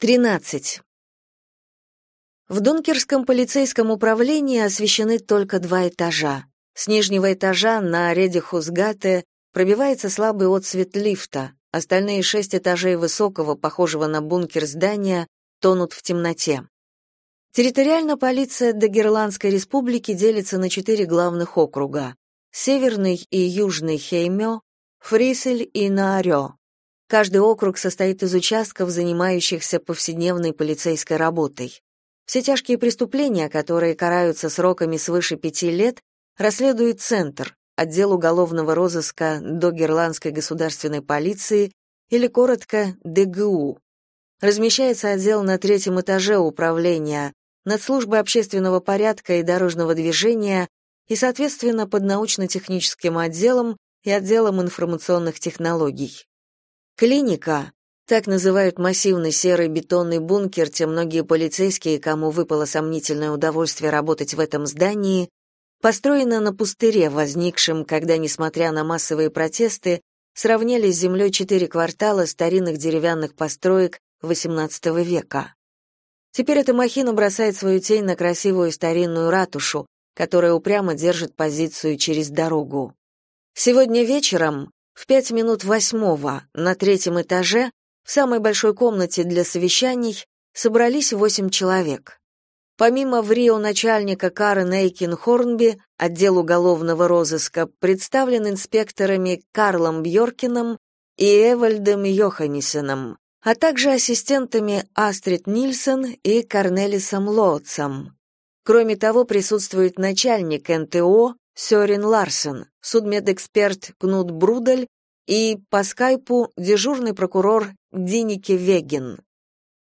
13. В Дункерском полицейском управлении освещены только два этажа. С нижнего этажа на Редихусгате пробивается слабый отсвет лифта, остальные шесть этажей высокого, похожего на бункер здания, тонут в темноте. Территориально полиция Дагерландской республики делится на четыре главных округа — Северный и Южный Хеймё, Фрисель и Наарё. Каждый округ состоит из участков, занимающихся повседневной полицейской работой. Все тяжкие преступления, которые караются сроками свыше пяти лет, расследует Центр, отдел уголовного розыска Догерландской государственной полиции или коротко ДГУ. Размещается отдел на третьем этаже управления, над службой общественного порядка и дорожного движения и, соответственно, под научно-техническим отделом и отделом информационных технологий. Клиника, так называют массивный серый бетонный бункер те многие полицейские, кому выпало сомнительное удовольствие работать в этом здании, построена на пустыре, возникшем, когда, несмотря на массовые протесты, сравняли с землей четыре квартала старинных деревянных построек XVIII века. Теперь эта махина бросает свою тень на красивую старинную ратушу, которая упрямо держит позицию через дорогу. Сегодня вечером в пять минут восьмого на третьем этаже, в самой большой комнате для совещаний, собрались восемь человек. Помимо в Рио начальника Карен Эйкин Хорнби, отдел уголовного розыска, представлен инспекторами Карлом Бьоркином и Эвальдом Йоханнисеном, а также ассистентами Астрид Нильсон и Корнелисом Лоотсом. Кроме того, присутствует начальник НТО Сёрин Ларсен, судмедэксперт Кнут Брудель и по скайпу дежурный прокурор Динике Веген.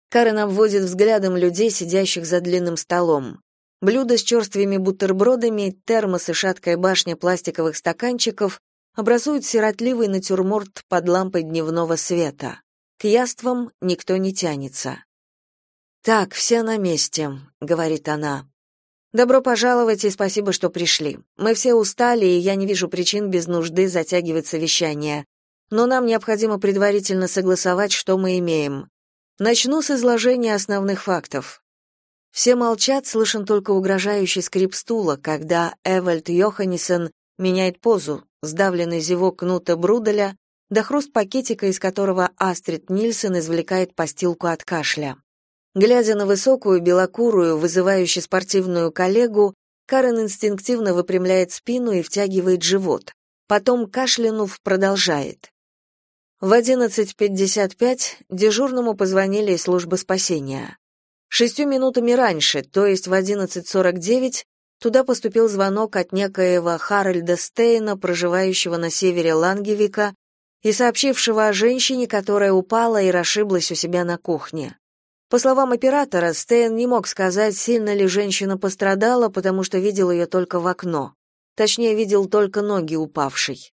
Карен обводит взглядом людей, сидящих за длинным столом. Блюда с черствыми бутербродами, термос и шаткая башня пластиковых стаканчиков образуют сиротливый натюрморт под лампой дневного света. К яствам никто не тянется. «Так, все на месте», — говорит она. Добро пожаловать и спасибо, что пришли. Мы все устали, и я не вижу причин без нужды затягивать совещание. Но нам необходимо предварительно согласовать, что мы имеем. Начну с изложения основных фактов. Все молчат, слышен только угрожающий скрип стула, когда Эвальд Йоханнесен меняет позу, сдавленный зевок Кнута Бруделя, до хруст пакетика, из которого Астрид Нильсон извлекает постилку от кашля. Глядя на высокую, белокурую, вызывающую спортивную коллегу, Карен инстинктивно выпрямляет спину и втягивает живот. Потом, кашлянув, продолжает. В 11.55 дежурному позвонили из службы спасения. Шестью минутами раньше, то есть в 11.49, туда поступил звонок от некоего Харальда Стейна, проживающего на севере Лангевика, и сообщившего о женщине, которая упала и расшиблась у себя на кухне. По словам оператора, Стейн не мог сказать, сильно ли женщина пострадала, потому что видел ее только в окно. Точнее, видел только ноги упавшей.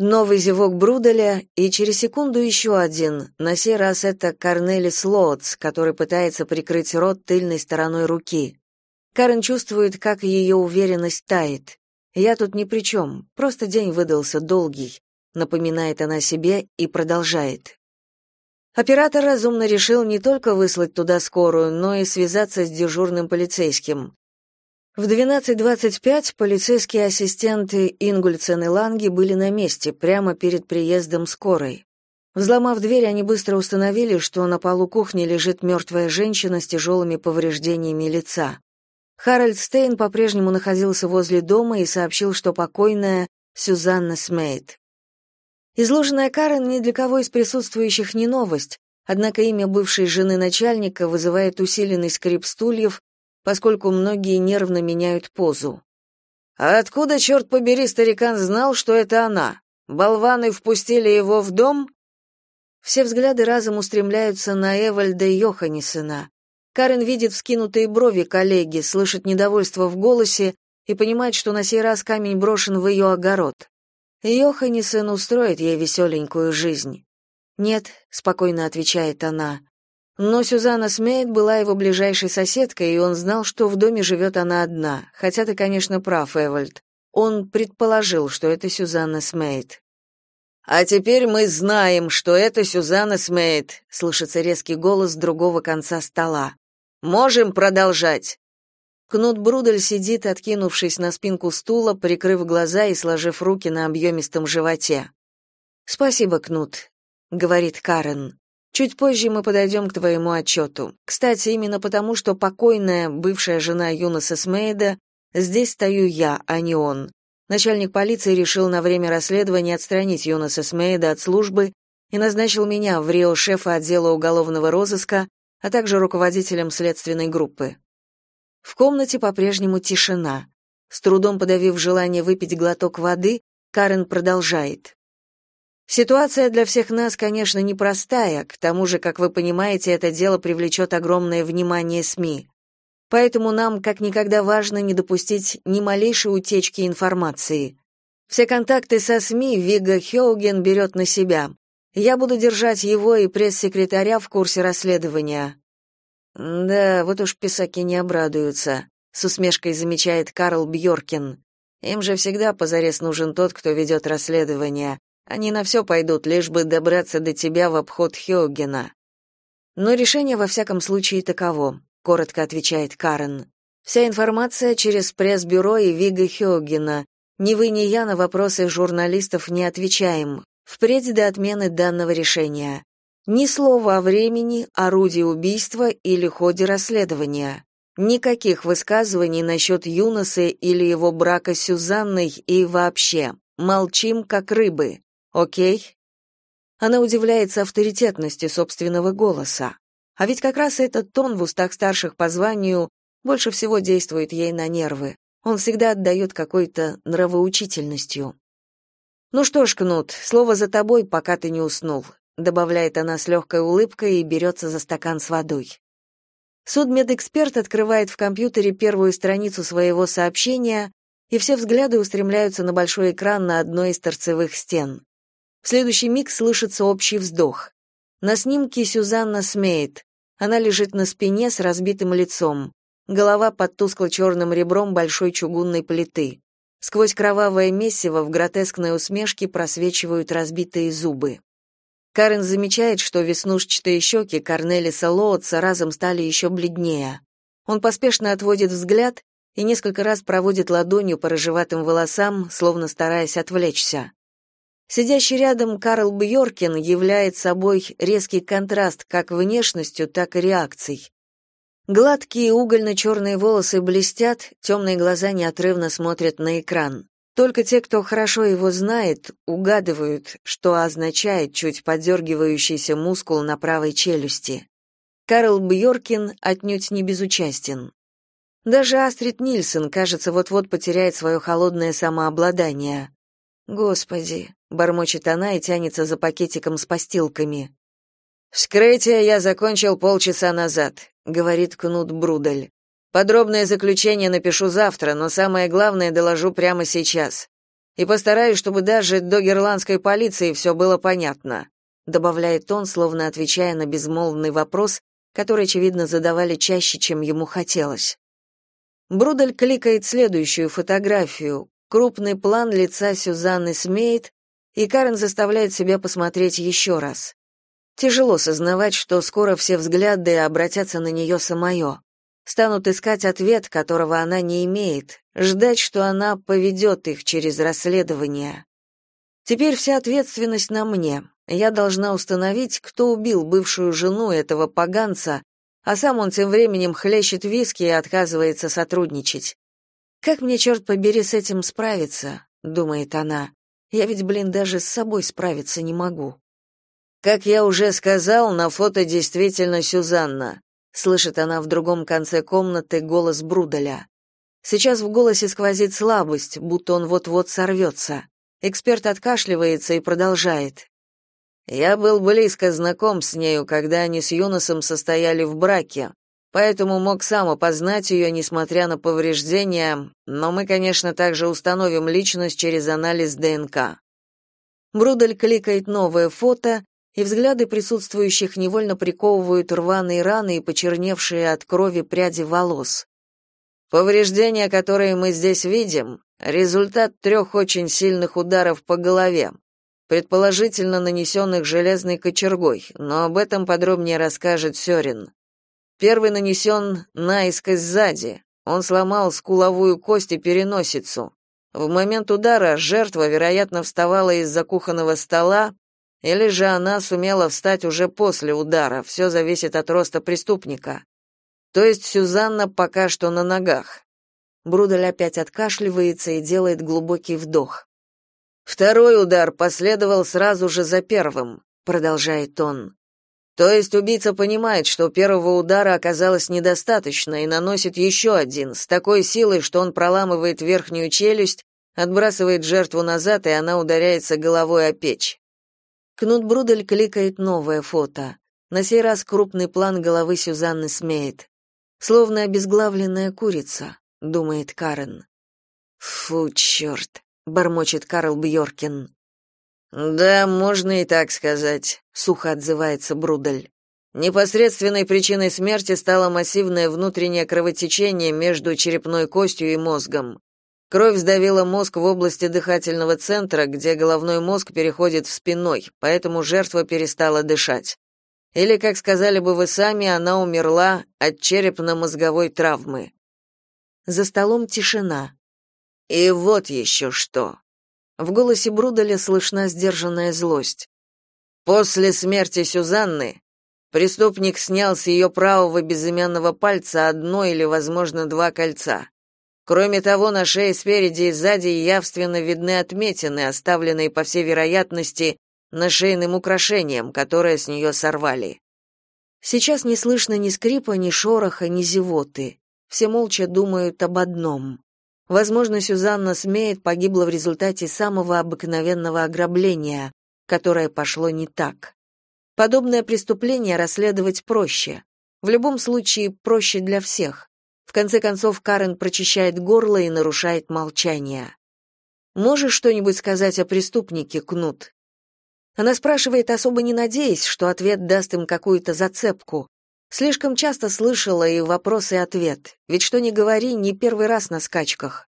Новый зевок Бруделя, и через секунду еще один. На сей раз это Корнелис Лоотс, который пытается прикрыть рот тыльной стороной руки. Карен чувствует, как ее уверенность тает. «Я тут ни при чем, просто день выдался долгий», напоминает она себе и продолжает. Оператор разумно решил не только выслать туда скорую, но и связаться с дежурным полицейским. В 12.25 полицейские ассистенты Ингульцен и Ланги были на месте, прямо перед приездом скорой. Взломав дверь, они быстро установили, что на полу кухни лежит мертвая женщина с тяжелыми повреждениями лица. Харальд Стейн по-прежнему находился возле дома и сообщил, что покойная Сюзанна Смейт. Изложенная Карен ни для кого из присутствующих не новость, однако имя бывшей жены начальника вызывает усиленный скрип стульев, поскольку многие нервно меняют позу. «А откуда, черт побери, старикан знал, что это она? Болваны впустили его в дом?» Все взгляды разом устремляются на Эвальда Йоханнесена. Карен видит вскинутые брови коллеги, слышит недовольство в голосе и понимает, что на сей раз камень брошен в ее огород. Йоханнесен устроит ей веселенькую жизнь. Нет, спокойно отвечает она. Но Сюзанна Смейт была его ближайшей соседкой, и он знал, что в доме живет она одна. Хотя ты, конечно, прав, Эвальд. Он предположил, что это Сюзанна Смейт. А теперь мы знаем, что это Сюзанна Смейт, слышится резкий голос другого конца стола. Можем продолжать. Кнут Брудель сидит, откинувшись на спинку стула, прикрыв глаза и сложив руки на объемистом животе. «Спасибо, Кнут», — говорит Карен. «Чуть позже мы подойдем к твоему отчету. Кстати, именно потому, что покойная, бывшая жена Юноса Смейда, здесь стою я, а не он. Начальник полиции решил на время расследования отстранить Юноса Смейда от службы и назначил меня в Рио шефа отдела уголовного розыска, а также руководителем следственной группы. В комнате по-прежнему тишина. С трудом подавив желание выпить глоток воды, Карен продолжает. Ситуация для всех нас, конечно, непростая, к тому же, как вы понимаете, это дело привлечет огромное внимание СМИ. Поэтому нам как никогда важно не допустить ни малейшей утечки информации. Все контакты со СМИ Вига Хеоген берет на себя. Я буду держать его и пресс-секретаря в курсе расследования. Да, вот уж писаки не обрадуются, с усмешкой замечает Карл Бьоркин. Им же всегда позарез нужен тот, кто ведет расследование. Они на все пойдут, лишь бы добраться до тебя в обход Хеогена. Но решение во всяком случае таково, коротко отвечает Карен. Вся информация через пресс-бюро и Вига Хеогена. Ни вы, ни я на вопросы журналистов не отвечаем. Впредь до отмены данного решения. Ни слова о времени, орудии убийства или ходе расследования. Никаких высказываний насчет Юноса или его брака с Сюзанной и вообще. Молчим, как рыбы. Окей? Она удивляется авторитетности собственного голоса. А ведь как раз этот тон в устах старших по званию больше всего действует ей на нервы. Он всегда отдает какой-то нравоучительностью. «Ну что ж, Кнут, слово за тобой, пока ты не уснул добавляет она с легкой улыбкой и берется за стакан с водой. Судмедэксперт открывает в компьютере первую страницу своего сообщения, и все взгляды устремляются на большой экран на одной из торцевых стен. В следующий миг слышится общий вздох. На снимке Сюзанна смеет. Она лежит на спине с разбитым лицом. Голова под тускло-черным ребром большой чугунной плиты. Сквозь кровавое месиво в гротескной усмешке просвечивают разбитые зубы. Карен замечает, что веснушчатые щеки Корнелиса Лоотса разом стали еще бледнее. Он поспешно отводит взгляд и несколько раз проводит ладонью по рыжеватым волосам, словно стараясь отвлечься. Сидящий рядом Карл Бьоркин являет собой резкий контраст как внешностью, так и реакцией. Гладкие угольно-черные волосы блестят, темные глаза неотрывно смотрят на экран. Только те, кто хорошо его знает, угадывают, что означает чуть подергивающийся мускул на правой челюсти. Карл Бьоркин отнюдь не безучастен. Даже Астрид Нильсон, кажется, вот-вот потеряет свое холодное самообладание. Господи, бормочет она и тянется за пакетиком с постилками. Вскрытие я закончил полчаса назад, говорит Кнут Брудель. Подробное заключение напишу завтра, но самое главное доложу прямо сейчас. И постараюсь, чтобы даже до герландской полиции все было понятно», добавляет он, словно отвечая на безмолвный вопрос, который, очевидно, задавали чаще, чем ему хотелось. Брудель кликает следующую фотографию. Крупный план лица Сюзанны Смейт, и Карен заставляет себя посмотреть еще раз. Тяжело сознавать, что скоро все взгляды обратятся на нее самое станут искать ответ, которого она не имеет, ждать, что она поведет их через расследование. Теперь вся ответственность на мне. Я должна установить, кто убил бывшую жену этого поганца, а сам он тем временем хлещет виски и отказывается сотрудничать. Как мне, черт побери, с этим справиться, думает она. Я ведь, блин, даже с собой справиться не могу. Как я уже сказал, на фото действительно Сюзанна слышит она в другом конце комнаты голос Бруделя. Сейчас в голосе сквозит слабость, будто он вот-вот сорвется. Эксперт откашливается и продолжает. Я был близко знаком с нею, когда они с Юносом состояли в браке, поэтому мог сам опознать ее, несмотря на повреждения, но мы, конечно, также установим личность через анализ ДНК. Брудель кликает новое фото, и взгляды присутствующих невольно приковывают рваные раны и почерневшие от крови пряди волос. Повреждения, которые мы здесь видим, результат трех очень сильных ударов по голове. предположительно нанесенных железной кочергой, но об этом подробнее расскажет Сёрин. Первый нанесен наискось сзади. Он сломал скуловую кость и переносицу. В момент удара жертва, вероятно, вставала из-за кухонного стола, или же она сумела встать уже после удара, все зависит от роста преступника. То есть Сюзанна пока что на ногах. Брудель опять откашливается и делает глубокий вдох. Второй удар последовал сразу же за первым, продолжает он. То есть убийца понимает, что первого удара оказалось недостаточно и наносит еще один с такой силой, что он проламывает верхнюю челюсть, отбрасывает жертву назад, и она ударяется головой о печь. Кнут Брудель кликает новое фото. На сей раз крупный план головы Сюзанны Смеет. Словно обезглавленная курица, думает Карен. Фу, черт бормочет Карл Бьоркин. Да, можно и так сказать, сухо отзывается Брудель. Непосредственной причиной смерти стало массивное внутреннее кровотечение между черепной костью и мозгом. Кровь сдавила мозг в области дыхательного центра, где головной мозг переходит в спиной, поэтому жертва перестала дышать. Или, как сказали бы вы сами, она умерла от черепно-мозговой травмы. За столом тишина. И вот еще что. В голосе Бруделя слышна сдержанная злость. После смерти Сюзанны преступник снял с ее правого безымянного пальца одно или, возможно, два кольца. Кроме того, на шее спереди и сзади явственно видны отметины, оставленные, по всей вероятности, на шейным украшением, которое с нее сорвали. Сейчас не слышно ни скрипа, ни шороха, ни зевоты. Все молча думают об одном. Возможно, Сюзанна Смеет погибла в результате самого обыкновенного ограбления, которое пошло не так. Подобное преступление расследовать проще. В любом случае, проще для всех. В конце концов, Карен прочищает горло и нарушает молчание. «Можешь что-нибудь сказать о преступнике, Кнут?» Она спрашивает, особо не надеясь, что ответ даст им какую-то зацепку, Слишком часто слышала и вопрос, и ответ. Ведь что ни говори, не первый раз на скачках.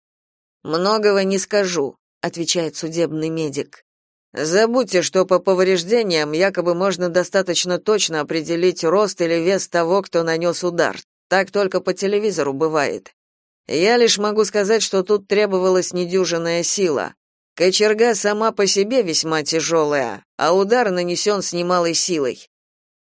Многого не скажу, отвечает судебный медик. Забудьте, что по повреждениям якобы можно достаточно точно определить рост или вес того, кто нанес удар. Так только по телевизору бывает. Я лишь могу сказать, что тут требовалась недюжинная сила. Кочерга сама по себе весьма тяжелая, а удар нанесен с немалой силой.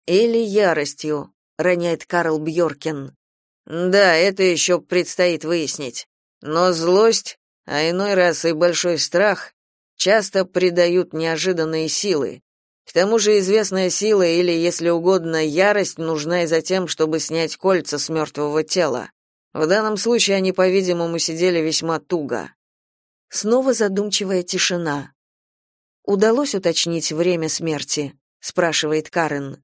Или яростью, роняет Карл Бьоркен. Да, это еще предстоит выяснить. Но злость, а иной раз и большой страх часто придают неожиданные силы. К тому же известная сила или, если угодно, ярость нужна и за тем, чтобы снять кольца с мертвого тела. В данном случае они, по-видимому, сидели весьма туго. Снова задумчивая тишина. Удалось уточнить время смерти, спрашивает Карен.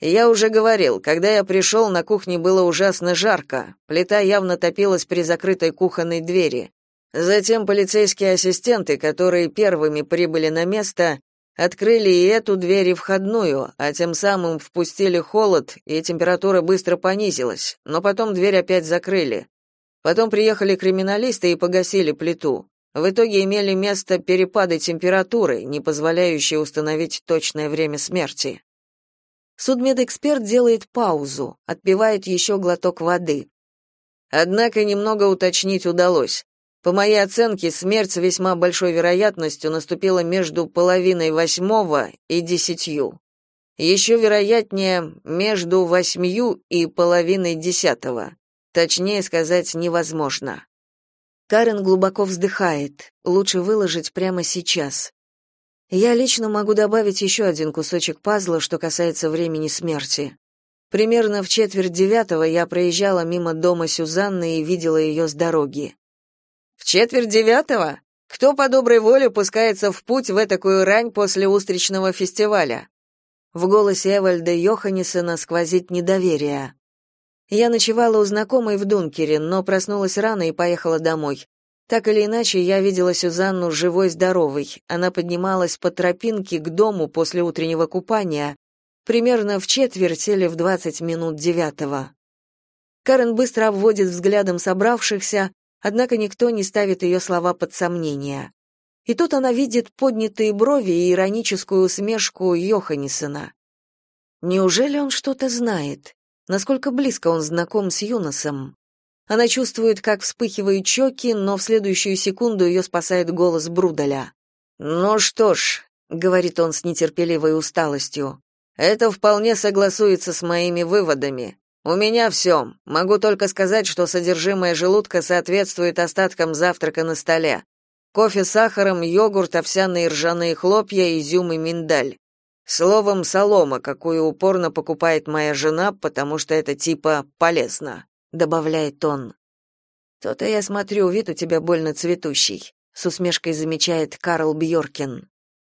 Я уже говорил, когда я пришел, на кухне было ужасно жарко. Плита явно топилась при закрытой кухонной двери. Затем полицейские ассистенты, которые первыми прибыли на место, открыли и эту дверь и входную, а тем самым впустили холод, и температура быстро понизилась, но потом дверь опять закрыли. Потом приехали криминалисты и погасили плиту. В итоге имели место перепады температуры, не позволяющие установить точное время смерти. Судмедэксперт делает паузу, отпивает еще глоток воды. Однако немного уточнить удалось. По моей оценке, смерть с весьма большой вероятностью наступила между половиной восьмого и десятью. Еще вероятнее, между восьмью и половиной десятого. Точнее сказать невозможно. Карен глубоко вздыхает. Лучше выложить прямо сейчас. Я лично могу добавить еще один кусочек пазла, что касается времени смерти. Примерно в четверть девятого я проезжала мимо дома Сюзанны и видела ее с дороги. В четверть девятого? Кто по доброй воле пускается в путь в такую рань после устричного фестиваля? В голосе Эвальда Йоханнесена сквозит недоверие. Я ночевала у знакомой в Дункере, но проснулась рано и поехала домой. Так или иначе, я видела Сюзанну живой-здоровой. Она поднималась по тропинке к дому после утреннего купания, примерно в четверть или в двадцать минут девятого. Карен быстро обводит взглядом собравшихся, однако никто не ставит ее слова под сомнение. И тут она видит поднятые брови и ироническую усмешку Йоханнесена. Неужели он что-то знает? Насколько близко он знаком с Юносом? Она чувствует, как вспыхивают щеки, но в следующую секунду ее спасает голос Брудаля. «Ну что ж», — говорит он с нетерпеливой усталостью, — «это вполне согласуется с моими выводами. У меня все. Могу только сказать, что содержимое желудка соответствует остаткам завтрака на столе. Кофе с сахаром, йогурт, овсяные ржаные хлопья, изюм и миндаль. Словом, солома, какую упорно покупает моя жена, потому что это типа полезно, добавляет он. То-то я смотрю, вид у тебя больно цветущий с усмешкой замечает Карл Бьоркин.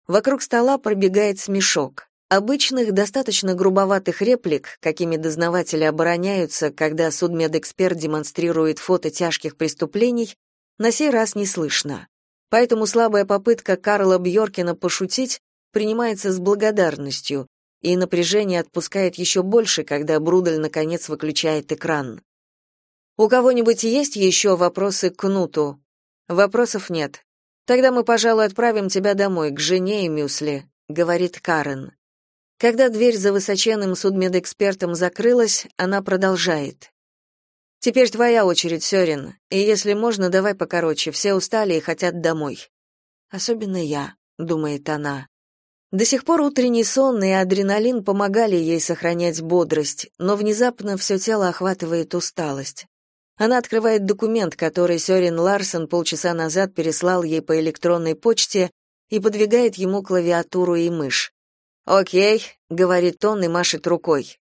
Вокруг стола пробегает смешок. Обычных, достаточно грубоватых реплик, какими дознаватели обороняются, когда судмедэксперт демонстрирует фото тяжких преступлений, на сей раз не слышно. Поэтому слабая попытка Карла Бьоркина пошутить принимается с благодарностью, и напряжение отпускает еще больше, когда Брудель наконец выключает экран. У кого-нибудь есть еще вопросы к Кнуту? Вопросов нет. Тогда мы, пожалуй, отправим тебя домой к жене и Мюсли, говорит Карен. Когда дверь за высоченным судмедэкспертом закрылась, она продолжает. Теперь твоя очередь, Сёрин. И если можно, давай покороче, все устали и хотят домой. Особенно я, думает она. До сих пор утренний сон и адреналин помогали ей сохранять бодрость, но внезапно все тело охватывает усталость. Она открывает документ, который Сёрин Ларсен полчаса назад переслал ей по электронной почте и подвигает ему клавиатуру и мышь. «Окей», — говорит он и машет рукой.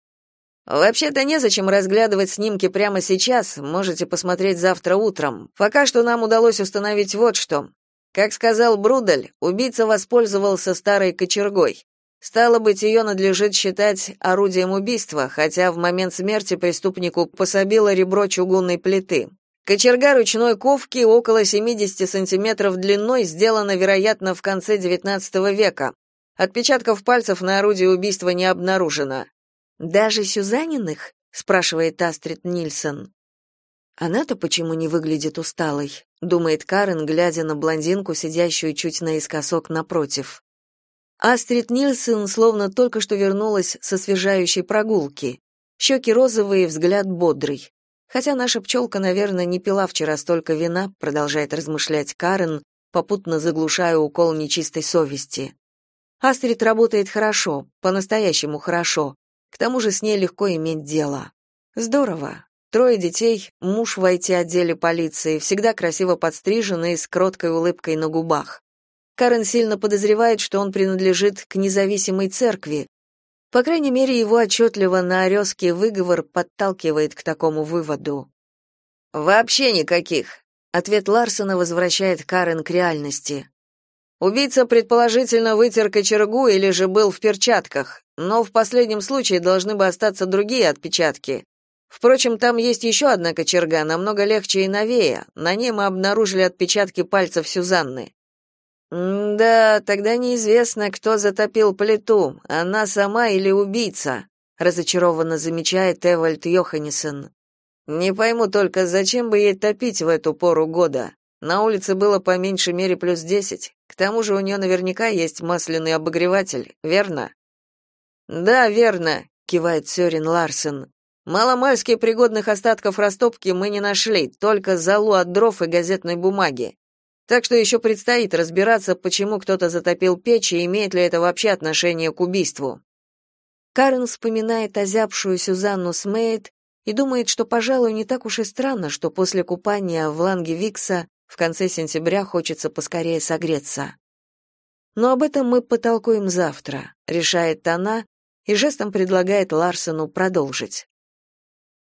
«Вообще-то незачем разглядывать снимки прямо сейчас, можете посмотреть завтра утром. Пока что нам удалось установить вот что. Как сказал Брудель, убийца воспользовался старой кочергой. Стало быть, ее надлежит считать орудием убийства, хотя в момент смерти преступнику пособило ребро чугунной плиты. Кочерга ручной ковки около 70 сантиметров длиной сделана, вероятно, в конце XIX века. Отпечатков пальцев на орудии убийства не обнаружено. «Даже Сюзаниных?» — спрашивает Астрид Нильсон. «Она-то почему не выглядит усталой?» — думает Карен, глядя на блондинку, сидящую чуть наискосок напротив. Астрид Нильсон словно только что вернулась со освежающей прогулки. Щеки розовые, взгляд бодрый. Хотя наша пчелка, наверное, не пила вчера столько вина, продолжает размышлять Карен, попутно заглушая укол нечистой совести. Астрид работает хорошо, по-настоящему хорошо. К тому же с ней легко иметь дело. Здорово. Трое детей, муж в IT-отделе полиции, всегда красиво подстриженный с кроткой улыбкой на губах. Карен сильно подозревает, что он принадлежит к независимой церкви. По крайней мере, его отчетливо на орёзкий выговор подталкивает к такому выводу. «Вообще никаких», — ответ Ларсона возвращает Карен к реальности. Убийца предположительно вытер кочергу или же был в перчатках, но в последнем случае должны бы остаться другие отпечатки. Впрочем, там есть еще одна кочерга, намного легче и новее. На ней мы обнаружили отпечатки пальцев Сюзанны. «Да, тогда неизвестно, кто затопил плиту, она сама или убийца», разочарованно замечает Эвальд Йоханнесен. «Не пойму только, зачем бы ей топить в эту пору года? На улице было по меньшей мере плюс десять. Тому же у нее наверняка есть масляный обогреватель, верно?» «Да, верно», — кивает Сёрин Ларсен. «Маломальски пригодных остатков растопки мы не нашли, только залу от дров и газетной бумаги. Так что еще предстоит разбираться, почему кто-то затопил печь и имеет ли это вообще отношение к убийству. Карен вспоминает озябшую Сюзанну Смейт и думает, что, пожалуй, не так уж и странно, что после купания в Ланге Викса в конце сентября хочется поскорее согреться. Но об этом мы потолкуем завтра, решает она и жестом предлагает Ларсену продолжить.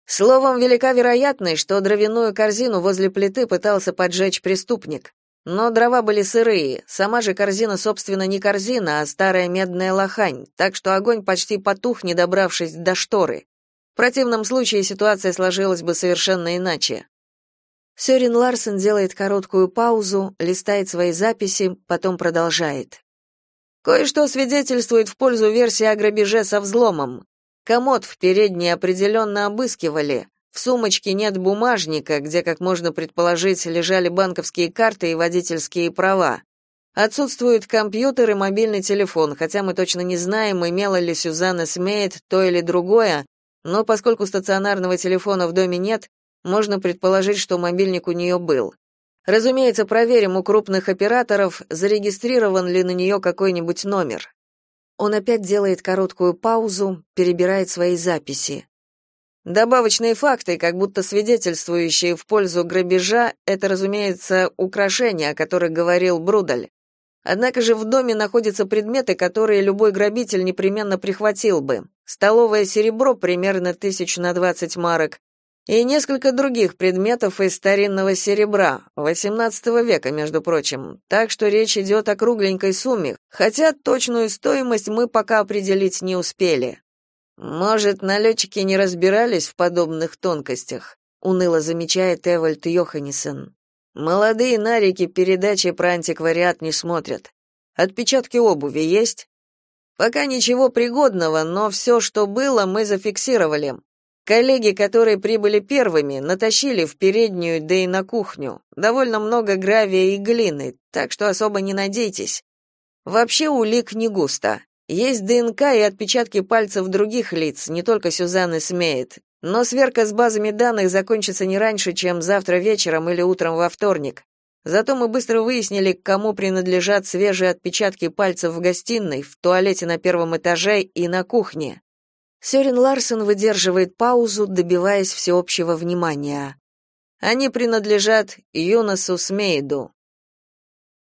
Словом, велика вероятность, что дровяную корзину возле плиты пытался поджечь преступник. Но дрова были сырые, сама же корзина, собственно, не корзина, а старая медная лохань, так что огонь почти потух, не добравшись до шторы. В противном случае ситуация сложилась бы совершенно иначе. Сёрин Ларсен делает короткую паузу, листает свои записи, потом продолжает. Кое-что свидетельствует в пользу версии о грабеже со взломом. Комод в передней определенно обыскивали, в сумочке нет бумажника, где, как можно предположить, лежали банковские карты и водительские права. Отсутствуют компьютер и мобильный телефон, хотя мы точно не знаем, имела ли Сюзанна Смейт то или другое, но поскольку стационарного телефона в доме нет, можно предположить, что мобильник у нее был. Разумеется, проверим у крупных операторов, зарегистрирован ли на нее какой-нибудь номер. Он опять делает короткую паузу, перебирает свои записи. Добавочные факты, как будто свидетельствующие в пользу грабежа, это, разумеется, украшения, о которых говорил Брудаль. Однако же в доме находятся предметы, которые любой грабитель непременно прихватил бы. Столовое серебро примерно тысяч на двадцать марок и несколько других предметов из старинного серебра, XVIII века, между прочим. Так что речь идет о кругленькой сумме, хотя точную стоимость мы пока определить не успели. Может, налетчики не разбирались в подобных тонкостях, уныло замечает Эвальд Йоханнесен. Молодые нарики передачи про антиквариат не смотрят. Отпечатки обуви есть? Пока ничего пригодного, но все, что было, мы зафиксировали. Коллеги, которые прибыли первыми, натащили в переднюю, да и на кухню. Довольно много гравия и глины, так что особо не надейтесь. Вообще улик не густо. Есть ДНК и отпечатки пальцев других лиц, не только Сюзанны Смеет. Но сверка с базами данных закончится не раньше, чем завтра вечером или утром во вторник. Зато мы быстро выяснили, кому принадлежат свежие отпечатки пальцев в гостиной, в туалете на первом этаже и на кухне. Сёрен Ларсен выдерживает паузу, добиваясь всеобщего внимания. Они принадлежат Юнасу Смейду.